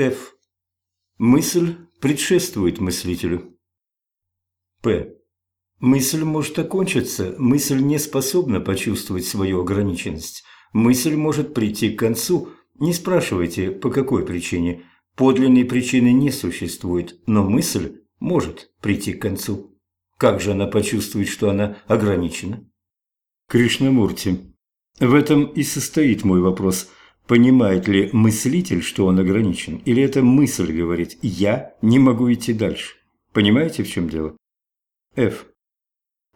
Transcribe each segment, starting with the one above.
Ф. Мысль предшествует мыслителю. П. Мысль может окончиться, мысль не способна почувствовать свою ограниченность. Мысль может прийти к концу, не спрашивайте, по какой причине. Подлинной причины не существует, но мысль может прийти к концу. Как же она почувствует, что она ограничена? Кришнамурти. В этом и состоит мой вопрос. Понимает ли мыслитель, что он ограничен? Или эта мысль говорит «я не могу идти дальше»? Понимаете, в чем дело? F.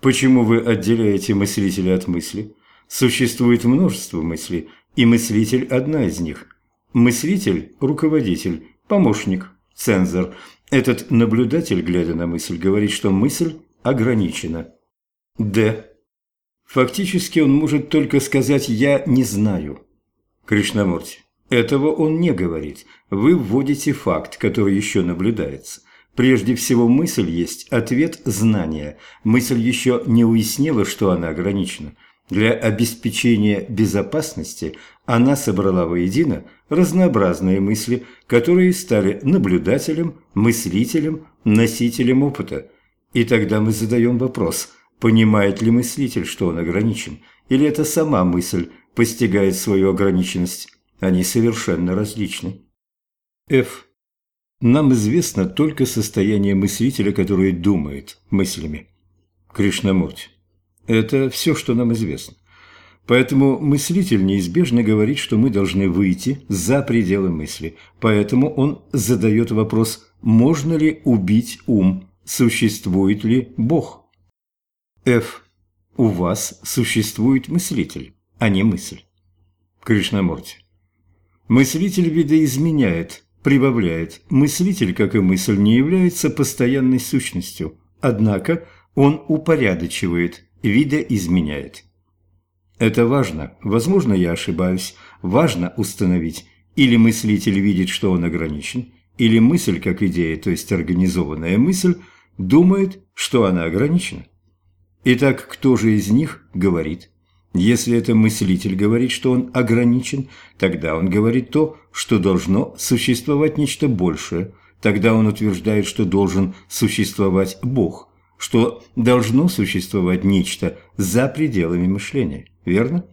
Почему вы отделяете мыслителя от мысли? Существует множество мыслей, и мыслитель – одна из них. Мыслитель – руководитель, помощник, цензор. Этот наблюдатель, глядя на мысль, говорит, что мысль ограничена. Д. Фактически он может только сказать «я не знаю». Кришнамурти, этого он не говорит. Вы вводите факт, который еще наблюдается. Прежде всего, мысль есть ответ знания. Мысль еще не уяснила, что она ограничена. Для обеспечения безопасности она собрала воедино разнообразные мысли, которые стали наблюдателем, мыслителем, носителем опыта. И тогда мы задаем вопрос – Понимает ли мыслитель, что он ограничен? Или это сама мысль постигает свою ограниченность? Они совершенно различны. F. Нам известно только состояние мыслителя, который думает мыслями. Кришнамурти. Это все, что нам известно. Поэтому мыслитель неизбежно говорит, что мы должны выйти за пределы мысли. Поэтому он задает вопрос, можно ли убить ум, существует ли Бог? Ф. У вас существует мыслитель, а не мысль. Кришнамурти. Мыслитель видоизменяет, прибавляет. Мыслитель, как и мысль, не является постоянной сущностью. Однако он упорядочивает, видоизменяет. Это важно. Возможно, я ошибаюсь. Важно установить, или мыслитель видит, что он ограничен, или мысль, как идея, то есть организованная мысль, думает, что она ограничена. Итак, кто же из них говорит? Если это мыслитель говорит, что он ограничен, тогда он говорит то, что должно существовать нечто большее. Тогда он утверждает, что должен существовать Бог, что должно существовать нечто за пределами мышления. Верно?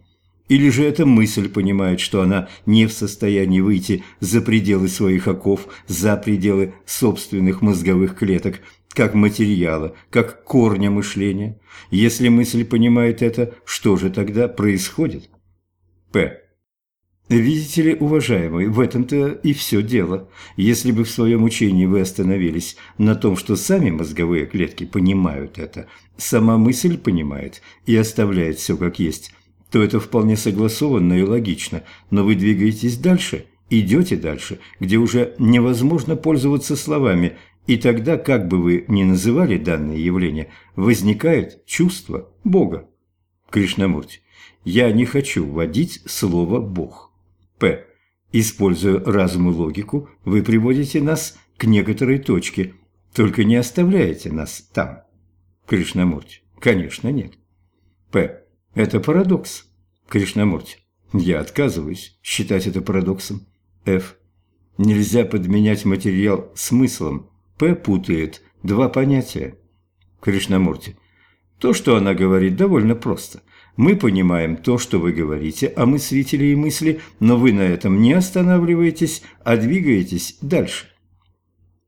Или же эта мысль понимает, что она не в состоянии выйти за пределы своих оков, за пределы собственных мозговых клеток, как материала, как корня мышления. Если мысль понимает это, что же тогда происходит? П. Видите ли, уважаемый, в этом-то и все дело. Если бы в своем учении вы остановились на том, что сами мозговые клетки понимают это, сама мысль понимает и оставляет все как есть, то это вполне согласованно и логично, но вы двигаетесь дальше, идете дальше, где уже невозможно пользоваться словами и тогда, как бы вы ни называли данное явление, возникает чувство Бога. Кришнамурти, я не хочу вводить слово «Бог». П. Используя разум и логику, вы приводите нас к некоторой точке, только не оставляете нас там. Кришнамурти, конечно, нет. П. Это парадокс. Кришнамурти, я отказываюсь считать это парадоксом. Ф. Нельзя подменять материал смыслом, П путает два понятия. Кришнамурти. То, что она говорит, довольно просто. Мы понимаем то, что вы говорите, а мы мыслители и мысли, но вы на этом не останавливаетесь, а двигаетесь дальше.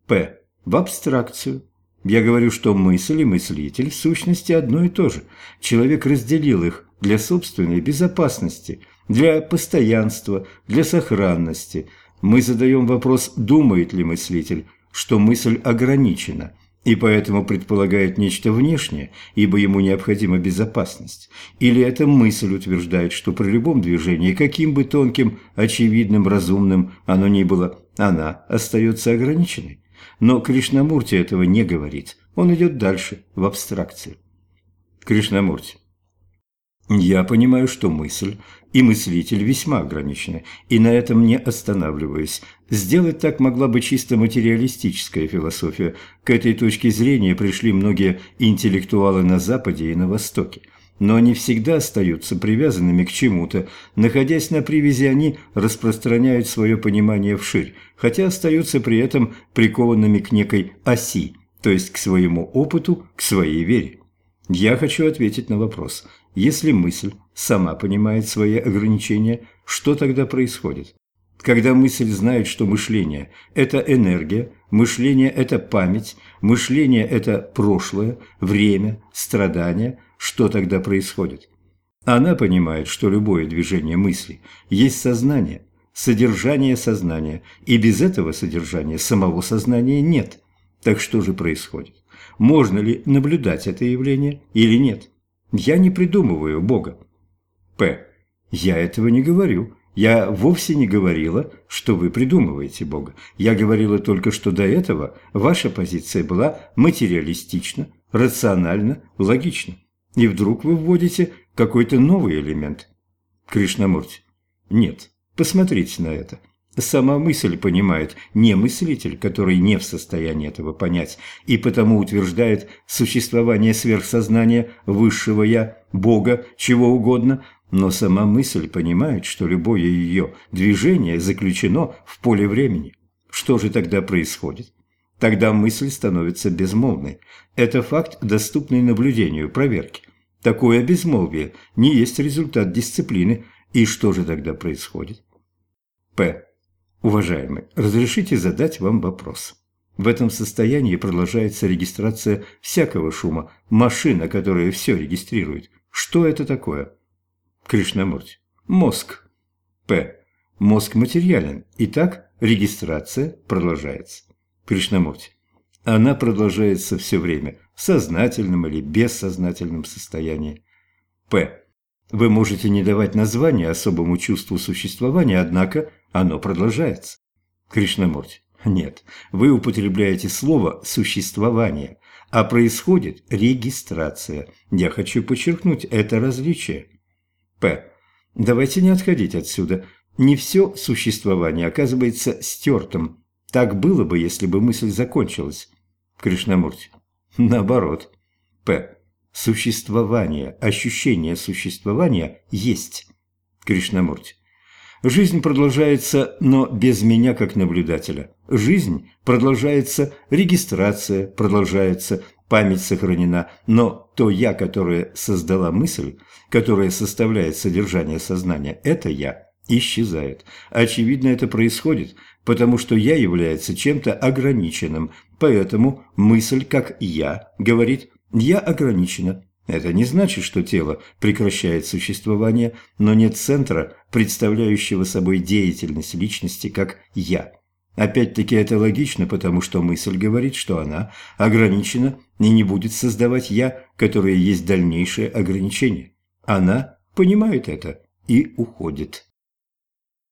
П. В абстракцию. Я говорю, что мысль и мыслитель в сущности одно и то же. Человек разделил их для собственной безопасности, для постоянства, для сохранности. Мы задаем вопрос, думает ли мыслитель, что мысль ограничена и поэтому предполагает нечто внешнее, ибо ему необходима безопасность. Или эта мысль утверждает, что при любом движении, каким бы тонким, очевидным, разумным оно ни было, она остается ограниченной. Но Кришнамурти этого не говорит. Он идет дальше, в абстракцию. Кришнамурти. Я понимаю, что мысль и мыслитель весьма ограничены, и на этом не останавливаюсь. Сделать так могла бы чисто материалистическая философия. К этой точке зрения пришли многие интеллектуалы на Западе и на Востоке. Но они всегда остаются привязанными к чему-то. Находясь на привязи, они распространяют свое понимание вширь, хотя остаются при этом прикованными к некой оси, то есть к своему опыту, к своей вере. Я хочу ответить на вопрос. Если мысль сама понимает свои ограничения, что тогда происходит? Когда мысль знает, что мышление – это энергия, мышление – это память, мышление – это прошлое, время, страдания, что тогда происходит? Она понимает, что любое движение мысли есть сознание, содержание сознания, и без этого содержания самого сознания нет. Так что же происходит? Можно ли наблюдать это явление или нет? Я не придумываю Бога. П. Я этого не говорю. Я вовсе не говорила, что вы придумываете Бога. Я говорила только, что до этого ваша позиция была материалистична, рациональна, логична. И вдруг вы вводите какой-то новый элемент. Кришнамурти. Нет, посмотрите на это. Сама мысль понимает не мыслитель, который не в состоянии этого понять, и потому утверждает существование сверхсознания, высшего «я», Бога, чего угодно, но сама мысль понимает, что любое ее движение заключено в поле времени. Что же тогда происходит? Тогда мысль становится безмолвной. Это факт, доступный наблюдению, проверке. Такое безмолвие не есть результат дисциплины. И что же тогда происходит? П. Уважаемый, разрешите задать вам вопрос. В этом состоянии продолжается регистрация всякого шума, машина, которая все регистрирует. Что это такое? Кришнамурти. Мозг. П. Мозг материален. Итак, регистрация продолжается. Кришнамурти. Она продолжается все время, в сознательном или бессознательном состоянии. П. Вы можете не давать название особому чувству существования, однако оно продолжается. Кришнамурти. Нет, вы употребляете слово «существование», а происходит регистрация. Я хочу подчеркнуть это различие. П. Давайте не отходить отсюда. Не все существование оказывается стертым. Так было бы, если бы мысль закончилась. Кришнамурти. Наоборот. П. Существование, ощущение существования есть. Кришнамурти. Жизнь продолжается, но без меня как наблюдателя. Жизнь продолжается, регистрация продолжается, память сохранена, но то «я», которое создала мысль, которая составляет содержание сознания, это «я» исчезает. Очевидно, это происходит, потому что «я» является чем-то ограниченным, поэтому мысль, как «я», говорит «я ограничена». Это не значит, что тело прекращает существование, но нет центра, представляющего собой деятельность личности как «я». Опять-таки это логично, потому что мысль говорит, что она ограничена и не будет создавать «я», которое есть дальнейшее ограничение. Она понимает это и уходит.